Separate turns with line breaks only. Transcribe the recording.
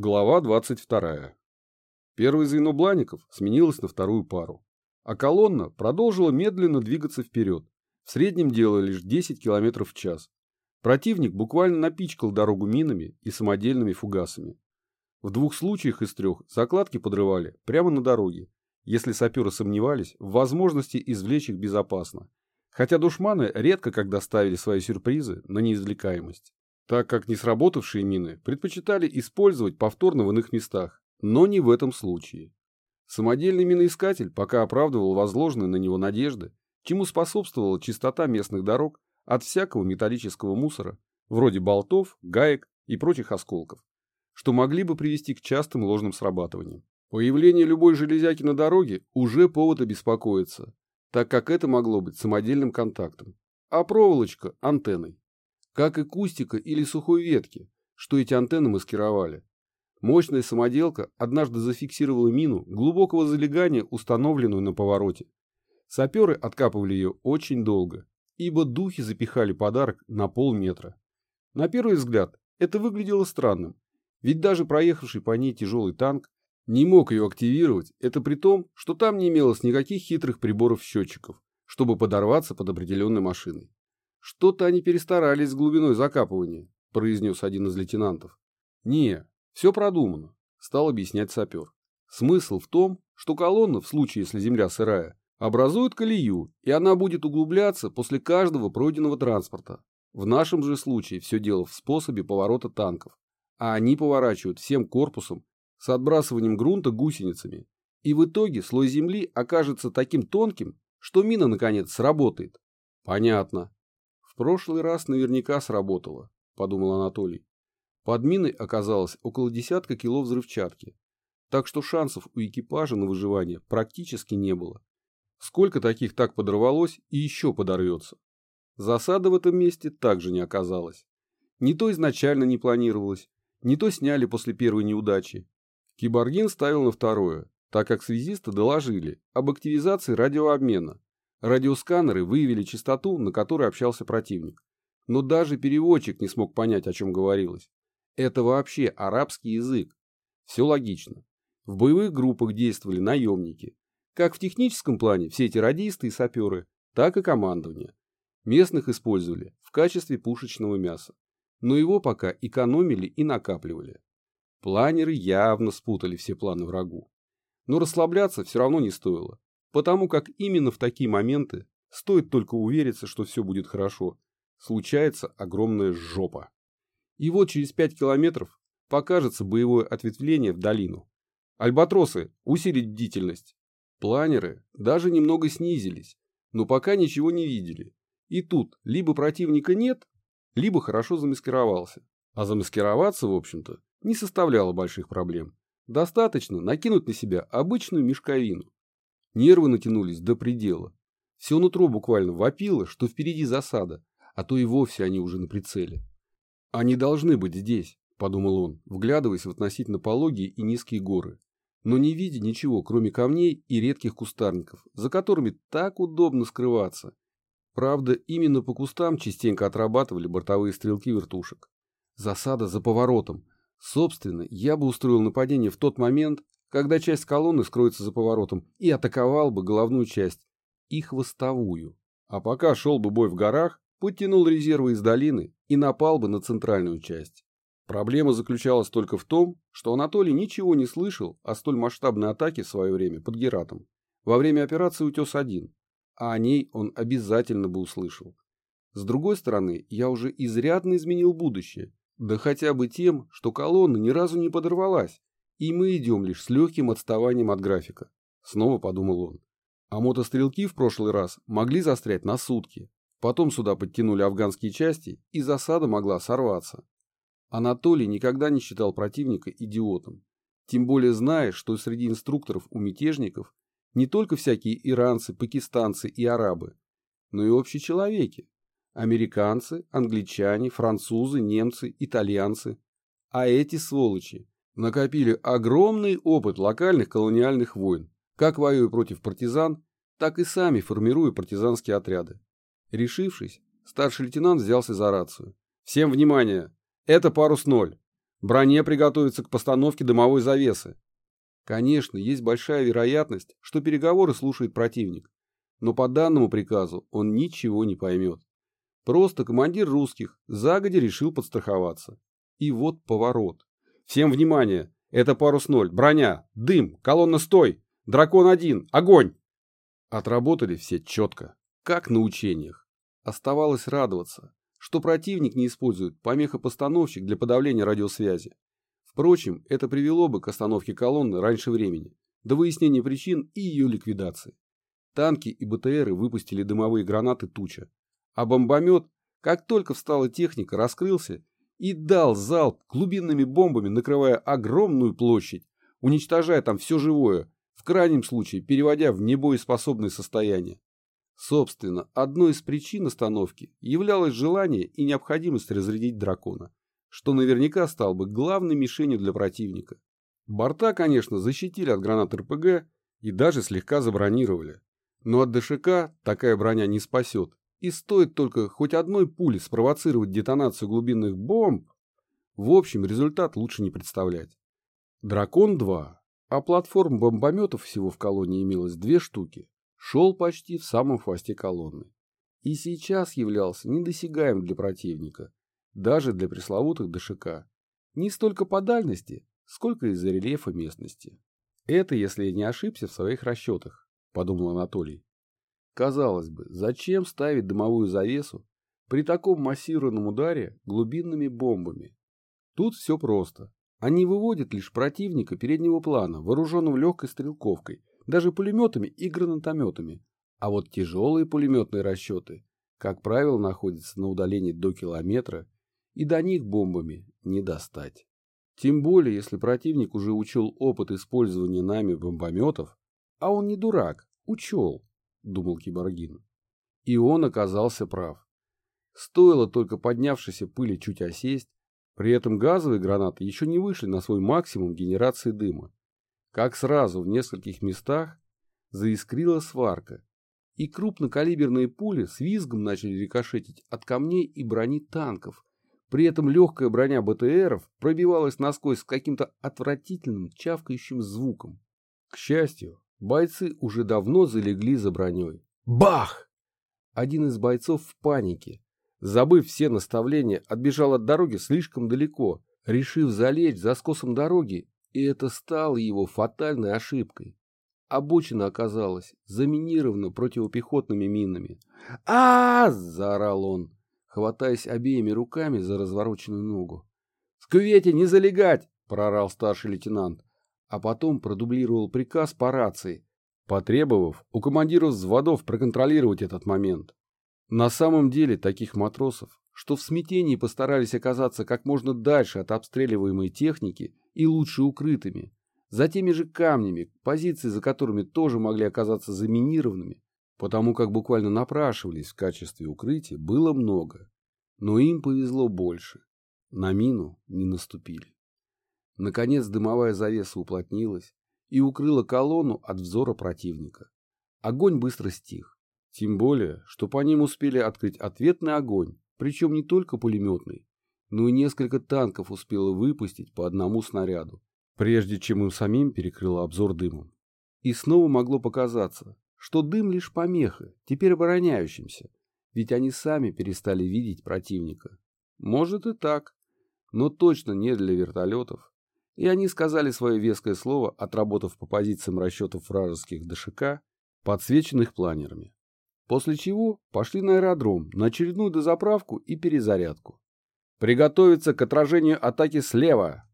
Глава 22. Первое звено блаников сменилось на вторую пару, а колонна продолжила медленно двигаться вперед, в среднем делая лишь 10 км в час. Противник буквально напичкал дорогу минами и самодельными фугасами. В двух случаях из трех закладки подрывали прямо на дороге, если саперы сомневались в возможности извлечь их безопасно, хотя душманы редко когда ставили свои сюрпризы на неизвлекаемость так как не сработавшие мины предпочитали использовать повторно в иных местах, но не в этом случае. Самодельный миноискатель пока оправдывал возложенные на него надежды, чему способствовала чистота местных дорог от всякого металлического мусора, вроде болтов, гаек и прочих осколков, что могли бы привести к частым ложным срабатываниям. Появление любой железяки на дороге уже повод обеспокоиться, так как это могло быть самодельным контактом, а проволочка – антенной как и кустика или сухой ветки, что эти антенны маскировали. Мощная самоделка однажды зафиксировала мину глубокого залегания, установленную на повороте. Саперы откапывали ее очень долго, ибо духи запихали подарок на полметра. На первый взгляд это выглядело странным, ведь даже проехавший по ней тяжелый танк не мог ее активировать, это при том, что там не имелось никаких хитрых приборов-счетчиков, чтобы подорваться под определенной машиной. «Что-то они перестарались с глубиной закапывания», – произнес один из лейтенантов. «Не, все продумано», – стал объяснять сапер. «Смысл в том, что колонна, в случае, если земля сырая, образует колею, и она будет углубляться после каждого пройденного транспорта. В нашем же случае все дело в способе поворота танков, а они поворачивают всем корпусом с отбрасыванием грунта гусеницами, и в итоге слой земли окажется таким тонким, что мина, наконец, сработает. Понятно прошлый раз наверняка сработало, подумал Анатолий. Под миной оказалось около десятка кило взрывчатки, так что шансов у экипажа на выживание практически не было. Сколько таких так подорвалось и еще подорвется. Засада в этом месте также не оказалась. Не то изначально не планировалось, не то сняли после первой неудачи. Киборгин ставил на второе, так как связисты доложили об активизации радиообмена, Радиосканеры выявили частоту, на которой общался противник. Но даже переводчик не смог понять, о чем говорилось. Это вообще арабский язык. Все логично. В боевых группах действовали наемники. Как в техническом плане все эти радисты и саперы, так и командование. Местных использовали в качестве пушечного мяса. Но его пока экономили и накапливали. Планеры явно спутали все планы врагу. Но расслабляться все равно не стоило. Потому как именно в такие моменты стоит только увериться, что все будет хорошо, случается огромная жопа. И вот через 5 километров покажется боевое ответвление в долину. Альбатросы, усилить бдительность. Планеры даже немного снизились, но пока ничего не видели. И тут либо противника нет, либо хорошо замаскировался. А замаскироваться, в общем-то, не составляло больших проблем. Достаточно накинуть на себя обычную мешковину. Нервы натянулись до предела. Все нутро буквально вопило, что впереди засада, а то и вовсе они уже на прицеле. «Они должны быть здесь», – подумал он, вглядываясь в относительно пологие и низкие горы, но не видя ничего, кроме камней и редких кустарников, за которыми так удобно скрываться. Правда, именно по кустам частенько отрабатывали бортовые стрелки вертушек. Засада за поворотом. Собственно, я бы устроил нападение в тот момент, когда часть колонны скроется за поворотом, и атаковал бы головную часть и хвостовую. А пока шел бы бой в горах, подтянул резервы из долины и напал бы на центральную часть. Проблема заключалась только в том, что Анатолий ничего не слышал о столь масштабной атаке в свое время под Гератом во время операции «Утес-1», а о ней он обязательно бы услышал. С другой стороны, я уже изрядно изменил будущее, да хотя бы тем, что колонна ни разу не подорвалась, и мы идем лишь с легким отставанием от графика. Снова подумал он. А мотострелки в прошлый раз могли застрять на сутки. Потом сюда подтянули афганские части, и засада могла сорваться. Анатолий никогда не считал противника идиотом. Тем более зная, что среди инструкторов у мятежников не только всякие иранцы, пакистанцы и арабы, но и общечеловеки. Американцы, англичане, французы, немцы, итальянцы. А эти сволочи накопили огромный опыт локальных колониальных войн, как воюя против партизан, так и сами формируя партизанские отряды. Решившись, старший лейтенант взялся за рацию. «Всем внимание! Это парус ноль. Броне приготовиться к постановке дымовой завесы. Конечно, есть большая вероятность, что переговоры слушает противник, но по данному приказу он ничего не поймет. Просто командир русских загодя решил подстраховаться. И вот поворот. Всем внимание! Это парус ноль, броня, дым, колонна стой, дракон один, огонь! Отработали все четко, как на учениях. Оставалось радоваться, что противник не использует помехопостановщик для подавления радиосвязи. Впрочем, это привело бы к остановке колонны раньше времени, до выяснения причин и ее ликвидации. Танки и БТРы выпустили дымовые гранаты туча, а бомбомет, как только встала техника, раскрылся и дал залп глубинными бомбами, накрывая огромную площадь, уничтожая там все живое, в крайнем случае переводя в небоеспособное состояние. Собственно, одной из причин остановки являлось желание и необходимость разрядить дракона, что наверняка стал бы главной мишенью для противника. Борта, конечно, защитили от гранат РПГ и даже слегка забронировали. Но от ДШК такая броня не спасет, и стоит только хоть одной пули спровоцировать детонацию глубинных бомб, в общем, результат лучше не представлять. Дракон-2, а платформ бомбометов всего в колонии имелось две штуки, шел почти в самом хвосте колонны. И сейчас являлся недосягаем для противника, даже для пресловутых ДШК. Не столько по дальности, сколько из-за рельефа местности. Это, если я не ошибся в своих расчетах, подумал Анатолий. Казалось бы, зачем ставить дымовую завесу при таком массированном ударе глубинными бомбами? Тут все просто. Они выводят лишь противника переднего плана, вооруженного легкой стрелковкой, даже пулеметами и гранатометами. А вот тяжелые пулеметные расчеты, как правило, находятся на удалении до километра, и до них бомбами не достать. Тем более, если противник уже учел опыт использования нами бомбометов, а он не дурак, учел, думал Киборгин. И он оказался прав. Стоило только поднявшейся пыли чуть осесть, при этом газовые гранаты еще не вышли на свой максимум генерации дыма. Как сразу в нескольких местах заискрила сварка, и крупнокалиберные пули с визгом начали рикошетить от камней и брони танков. При этом легкая броня БТРов пробивалась насквозь с каким-то отвратительным чавкающим звуком. К счастью, Бойцы уже давно залегли за броней. Бах! Один из бойцов в панике, забыв все наставления, отбежал от дороги слишком далеко, решив залечь за скосом дороги, и это стало его фатальной ошибкой. Обочина оказалась заминирована противопехотными минами. а, заорал он, хватаясь обеими руками за развороченную ногу. — В кювете не залегать! — прорал старший лейтенант а потом продублировал приказ по рации, потребовав у командиров взводов проконтролировать этот момент. На самом деле таких матросов, что в смятении постарались оказаться как можно дальше от обстреливаемой техники и лучше укрытыми, за теми же камнями, позиции за которыми тоже могли оказаться заминированными, потому как буквально напрашивались в качестве укрытия, было много. Но им повезло больше. На мину не наступили. Наконец дымовая завеса уплотнилась и укрыла колонну от взора противника. Огонь быстро стих. Тем более, что по ним успели открыть ответный огонь, причем не только пулеметный, но и несколько танков успело выпустить по одному снаряду, прежде чем им самим перекрыло обзор дымом. И снова могло показаться, что дым лишь помеха, теперь обороняющимся, ведь они сами перестали видеть противника. Может и так, но точно не для вертолетов и они сказали свое веское слово, отработав по позициям расчетов вражеских ДШК, подсвеченных планерами. После чего пошли на аэродром на очередную дозаправку и перезарядку. «Приготовиться к отражению атаки слева!»